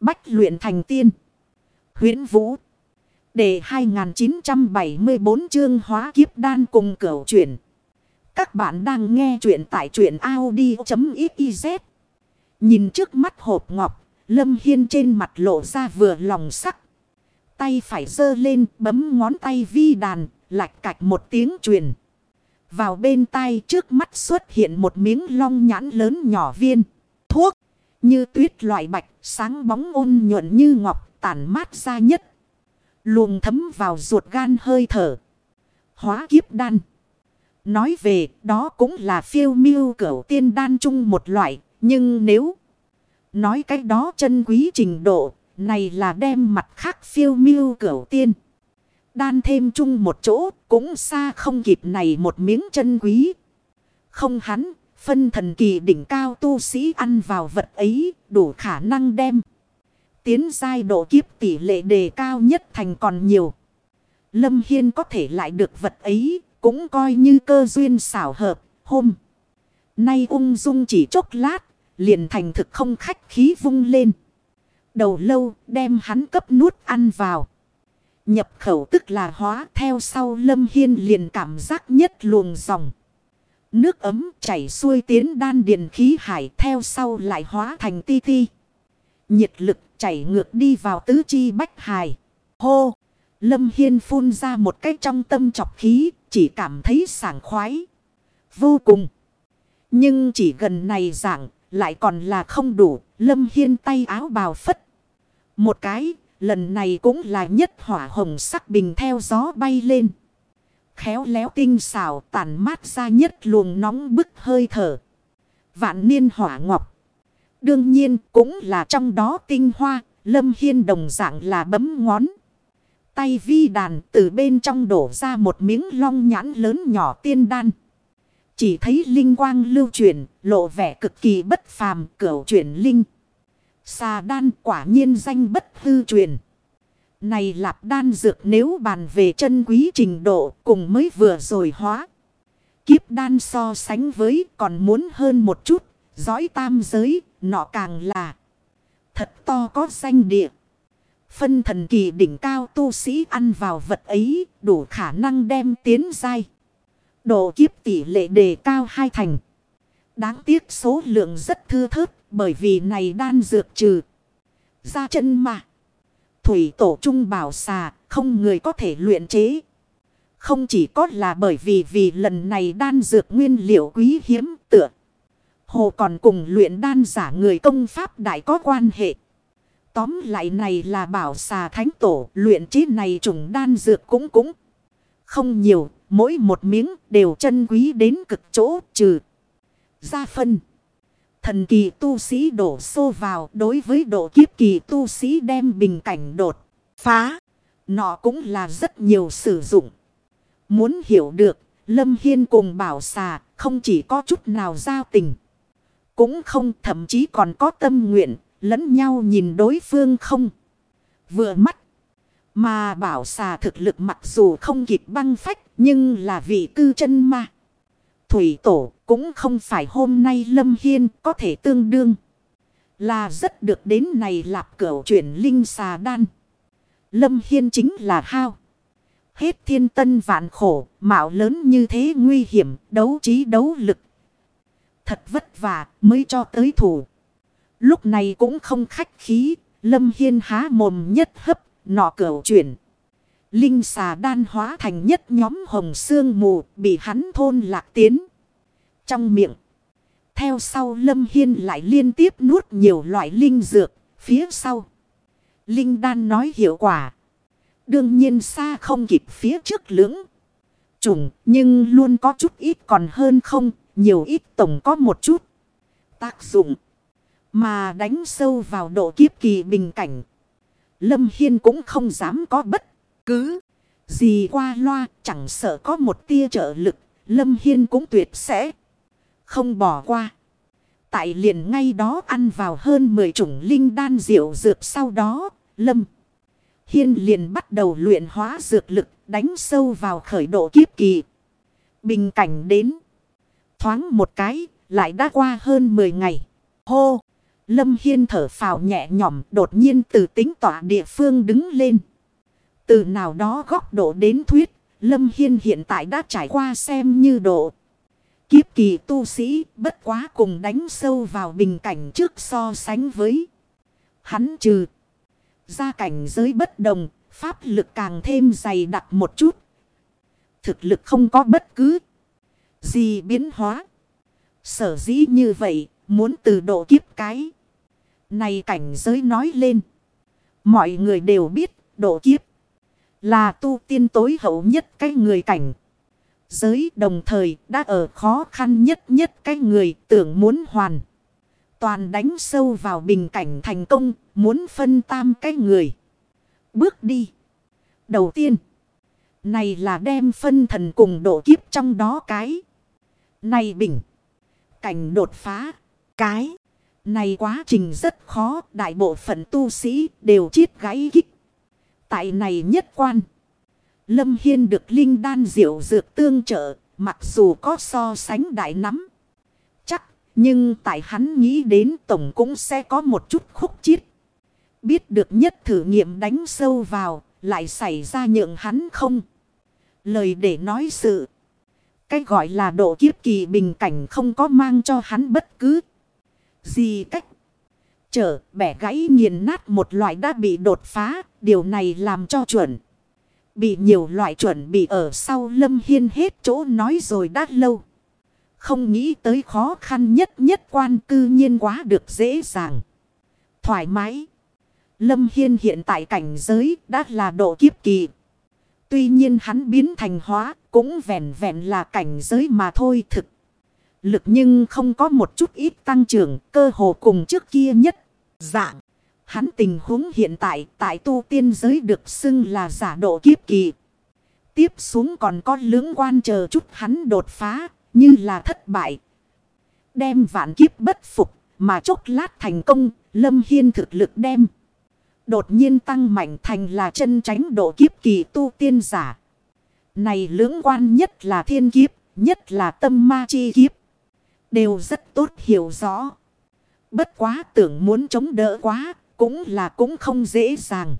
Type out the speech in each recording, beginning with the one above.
Bách luyện thành tiên. huyễn Vũ. Để 2974 chương hóa kiếp đan cùng cửu chuyển. Các bạn đang nghe truyện tại truyện Audi.xyz. Nhìn trước mắt hộp ngọc, Lâm Hiên trên mặt lộ ra vừa lòng sắc. Tay phải dơ lên bấm ngón tay vi đàn, lạch cạch một tiếng truyền. Vào bên tay trước mắt xuất hiện một miếng long nhãn lớn nhỏ viên. Như tuyết loại bạch, sáng bóng ôn nhuận như ngọc, tản mát ra nhất. Luồng thấm vào ruột gan hơi thở. Hóa kiếp đan. Nói về, đó cũng là phiêu miêu cửu tiên đan chung một loại, nhưng nếu nói cái đó chân quý trình độ, này là đem mặt khác phiêu miêu cửu tiên. Đan thêm chung một chỗ, cũng xa không kịp này một miếng chân quý. Không hắn, phân thần kỳ đỉnh cao tu sĩ ăn vào vật ấy, đủ khả năng đem. Tiến giai độ kiếp tỷ lệ đề cao nhất thành còn nhiều. Lâm Hiên có thể lại được vật ấy, cũng coi như cơ duyên xảo hợp, hôm. Nay ung dung chỉ chốc lát, liền thành thực không khách khí vung lên. Đầu lâu đem hắn cấp nuốt ăn vào. Nhập khẩu tức là hóa theo sau lâm hiên liền cảm giác nhất luồng dòng. Nước ấm chảy xuôi tiến đan điền khí hải theo sau lại hóa thành ti ti. Nhiệt lực chảy ngược đi vào tứ chi bách hài. Hô! Lâm Hiên phun ra một cái trong tâm chọc khí, chỉ cảm thấy sảng khoái. Vô cùng. Nhưng chỉ gần này dạng, lại còn là không đủ. Lâm Hiên tay áo bào phất. Một cái, lần này cũng là nhất hỏa hồng sắc bình theo gió bay lên. Khéo léo tinh xảo tản mát ra nhất luồng nóng bức hơi thở. Vạn niên hỏa ngọc. Đương nhiên cũng là trong đó tinh hoa, Lâm Hiên đồng dạng là bấm ngón. Tay vi đàn từ bên trong đổ ra một miếng long nhãn lớn nhỏ tiên đan. Chỉ thấy linh quang lưu chuyển, lộ vẻ cực kỳ bất phàm, cửu chuyển linh. Xà đan quả nhiên danh bất hư truyền. Này lạp đan dược nếu bàn về chân quý trình độ cùng mới vừa rồi hóa. Kiếp đan so sánh với còn muốn hơn một chút, giói tam giới, nọ càng là thật to có danh địa. Phân thần kỳ đỉnh cao tu sĩ ăn vào vật ấy đủ khả năng đem tiến dai. Độ kiếp tỷ lệ đề cao hai thành. Đáng tiếc số lượng rất thưa thớt bởi vì này đan dược trừ. Ra chân mà. Thủy tổ trung bảo xà, không người có thể luyện chế. Không chỉ có là bởi vì vì lần này đan dược nguyên liệu quý hiếm tựa. Hồ còn cùng luyện đan giả người công pháp đại có quan hệ. Tóm lại này là bảo xà thánh tổ, luyện chế này trùng đan dược cũng cũng không nhiều. Mỗi một miếng đều chân quý đến cực chỗ trừ. Ra phân. Thần kỳ tu sĩ đổ xô vào đối với độ kiếp kỳ tu sĩ đem bình cảnh đột phá. nó cũng là rất nhiều sử dụng. Muốn hiểu được, Lâm Hiên cùng bảo xà không chỉ có chút nào giao tình. Cũng không thậm chí còn có tâm nguyện, lẫn nhau nhìn đối phương không. Vừa mắt. Mà bảo xà thực lực mặc dù không kịp băng phách nhưng là vị cư chân mà. Thủy tổ cũng không phải hôm nay Lâm Hiên có thể tương đương. Là rất được đến này lạp cửu chuyển linh xà đan. Lâm Hiên chính là hao. Hết thiên tân vạn khổ, mạo lớn như thế nguy hiểm, đấu trí đấu lực. Thật vất vả mới cho tới thủ. Lúc này cũng không khách khí, Lâm Hiên há mồm nhất hấp, nọ cửu chuyển. Linh xà đan hóa thành nhất nhóm hồng xương mù, bị hắn thôn lạc tiến. Trong miệng. Theo sau Lâm Hiên lại liên tiếp nuốt nhiều loại linh dược. Phía sau. Linh đan nói hiệu quả. Đương nhiên xa không kịp phía trước lưỡng. Trùng, nhưng luôn có chút ít còn hơn không. Nhiều ít tổng có một chút. Tác dụng. Mà đánh sâu vào độ kiếp kỳ bình cảnh. Lâm Hiên cũng không dám có bất cứ gì qua loa. Chẳng sợ có một tia trợ lực. Lâm Hiên cũng tuyệt sẽ không bỏ qua. Tại liền ngay đó ăn vào hơn 10 chủng linh đan diệu dược sau đó, Lâm. Hiên liền bắt đầu luyện hóa dược lực đánh sâu vào khởi độ kiếp kỳ. Bình cảnh đến. Thoáng một cái, lại đã qua hơn 10 ngày. Hô! Lâm Hiên thở phào nhẹ nhõm đột nhiên từ tính tỏa địa phương đứng lên. Từ nào đó góc độ đến thuyết, Lâm Hiên hiện tại đã trải qua xem như độ. Kiếp kỳ tu sĩ bất quá cùng đánh sâu vào bình cảnh trước so sánh với. Hắn trừ. Gia cảnh giới bất đồng, pháp lực càng thêm dày đặc một chút. Thực lực không có bất cứ gì biến hóa. Sở dĩ như vậy, muốn từ độ kiếp cái. Này cảnh giới nói lên. Mọi người đều biết độ kiếp. Là tu tiên tối hậu nhất cái người cảnh. Giới đồng thời đã ở khó khăn nhất nhất cái người tưởng muốn hoàn. Toàn đánh sâu vào bình cảnh thành công, muốn phân tam cái người. Bước đi. Đầu tiên. Này là đem phân thần cùng độ kiếp trong đó cái. Này bình. Cảnh đột phá. Cái. Này quá trình rất khó. Đại bộ phận tu sĩ đều chiết gãy kích. Tại này nhất quan. Lâm Hiên được linh đan diệu dược tương trợ. Mặc dù có so sánh đại nắm. Chắc. Nhưng tại hắn nghĩ đến tổng cũng sẽ có một chút khúc chiết. Biết được nhất thử nghiệm đánh sâu vào. Lại xảy ra nhượng hắn không. Lời để nói sự. Cái gọi là độ kiếp kỳ bình cảnh không có mang cho hắn bất cứ gì cách. Trở bẻ gãy nghiền nát một loại đã bị đột phá. Điều này làm cho chuẩn. Bị nhiều loại chuẩn bị ở sau lâm hiên hết chỗ nói rồi đã lâu. Không nghĩ tới khó khăn nhất nhất quan cư nhiên quá được dễ dàng. Thoải mái. Lâm Hiên hiện tại cảnh giới đã là độ kiếp kỳ. Tuy nhiên hắn biến thành hóa cũng vẹn vẹn là cảnh giới mà thôi thực. Lực nhưng không có một chút ít tăng trưởng cơ hồ cùng trước kia nhất. Dạng. Hắn tình huống hiện tại tại tu tiên giới được xưng là giả độ kiếp kỳ. Tiếp xuống còn có lưỡng quan chờ chút hắn đột phá như là thất bại. Đem vạn kiếp bất phục mà chốc lát thành công lâm hiên thực lực đem. Đột nhiên tăng mạnh thành là chân tránh độ kiếp kỳ tu tiên giả. Này lưỡng quan nhất là thiên kiếp, nhất là tâm ma chi kiếp. Đều rất tốt hiểu rõ. Bất quá tưởng muốn chống đỡ quá, cũng là cũng không dễ dàng.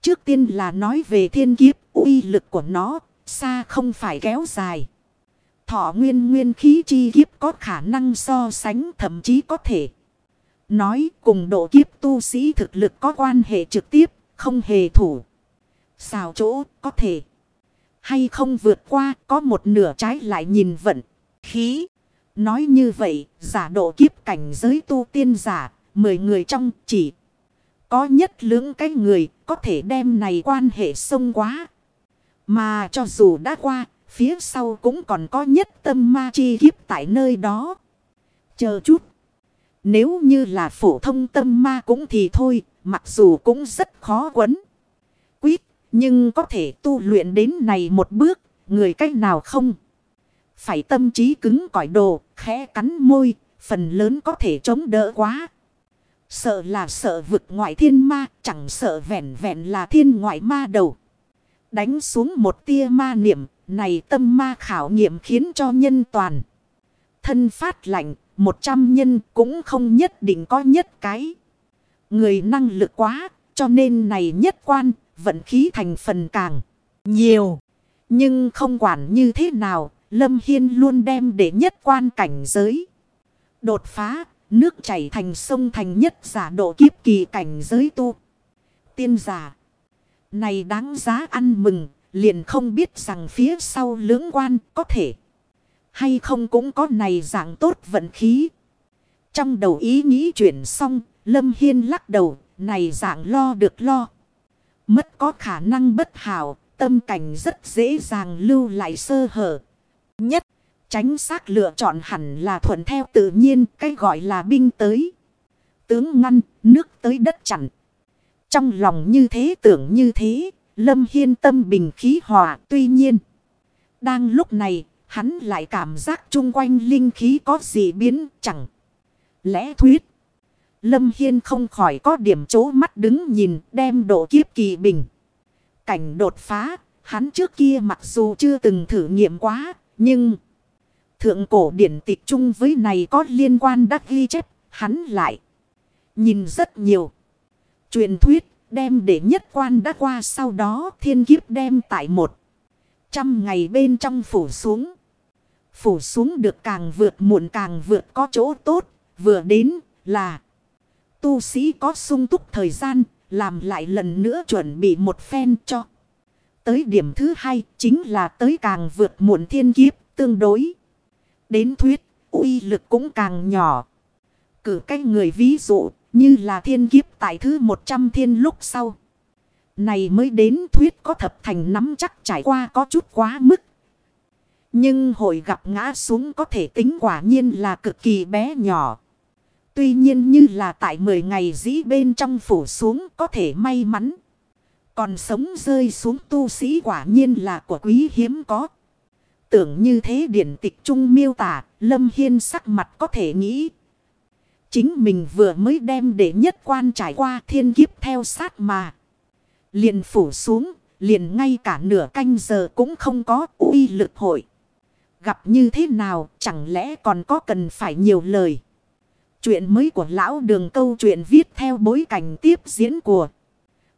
Trước tiên là nói về thiên kiếp, uy lực của nó, xa không phải kéo dài. Thọ nguyên nguyên khí chi kiếp có khả năng so sánh thậm chí có thể. Nói cùng độ kiếp tu sĩ thực lực có quan hệ trực tiếp, không hề thủ. Xào chỗ có thể. Hay không vượt qua có một nửa trái lại nhìn vận. Khí. Nói như vậy, giả độ kiếp cảnh giới tu tiên giả, mười người trong chỉ. Có nhất lưỡng cái người có thể đem này quan hệ sông quá. Mà cho dù đã qua, phía sau cũng còn có nhất tâm ma chi kiếp tại nơi đó. Chờ chút. Nếu như là phổ thông tâm ma cũng thì thôi, mặc dù cũng rất khó quấn. Quyết, nhưng có thể tu luyện đến này một bước, người cách nào không? Phải tâm trí cứng cỏi đồ, khẽ cắn môi, phần lớn có thể chống đỡ quá. Sợ là sợ vực ngoại thiên ma, chẳng sợ vẹn vẹn là thiên ngoại ma đầu. Đánh xuống một tia ma niệm, này tâm ma khảo nghiệm khiến cho nhân toàn. Thân phát lạnh, một trăm nhân cũng không nhất định có nhất cái. Người năng lực quá, cho nên này nhất quan, vận khí thành phần càng nhiều. Nhưng không quản như thế nào, Lâm Hiên luôn đem để nhất quan cảnh giới. Đột phá, nước chảy thành sông thành nhất giả độ kiếp kỳ cảnh giới tu. Tiên giả. Này đáng giá ăn mừng, liền không biết rằng phía sau lưỡng quan có thể. Hay không cũng có này dạng tốt vận khí. Trong đầu ý nghĩ chuyển xong, Lâm Hiên lắc đầu, này dạng lo được lo. Mất có khả năng bất hảo, tâm cảnh rất dễ dàng lưu lại sơ hở. Nhất, tránh xác lựa chọn hẳn là thuận theo tự nhiên, cái gọi là binh tới. Tướng ngăn, nước tới đất chặn. Trong lòng như thế tưởng như thế, Lâm Hiên tâm bình khí hòa tuy nhiên. Đang lúc này, hắn lại cảm giác chung quanh linh khí có gì biến chẳng. Lẽ thuyết. Lâm Hiên không khỏi có điểm chố mắt đứng nhìn đem độ kiếp kỳ bình. Cảnh đột phá, hắn trước kia mặc dù chưa từng thử nghiệm quá, nhưng... Thượng cổ điển tịch chung với này có liên quan đắc ghi chép, hắn lại. Nhìn rất nhiều. Truyền thuyết đem để nhất quan đã qua sau đó thiên kiếp đem tại một. Trăm ngày bên trong phủ xuống. Phủ xuống được càng vượt muộn càng vượt có chỗ tốt. Vừa đến là tu sĩ có sung túc thời gian. Làm lại lần nữa chuẩn bị một phen cho. Tới điểm thứ hai chính là tới càng vượt muộn thiên kiếp tương đối. Đến thuyết, uy lực cũng càng nhỏ. Cử cái người ví dụ như là thiên kiếp tại thứ 100 thiên lúc sau. Này mới đến thuyết có thập thành nắm chắc trải qua có chút quá mức. Nhưng hội gặp ngã xuống có thể tính quả nhiên là cực kỳ bé nhỏ. Tuy nhiên như là tại 10 ngày dĩ bên trong phủ xuống có thể may mắn. Còn sống rơi xuống tu sĩ quả nhiên là của quý hiếm có. Tưởng như thế điển tịch trung miêu tả, Lâm Hiên sắc mặt có thể nghĩ. Chính mình vừa mới đem để nhất quan trải qua thiên kiếp theo sát mà. Liền phủ xuống, liền ngay cả nửa canh giờ cũng không có uy lực hội. Gặp như thế nào chẳng lẽ còn có cần phải nhiều lời. Chuyện mới của lão đường câu chuyện viết theo bối cảnh tiếp diễn của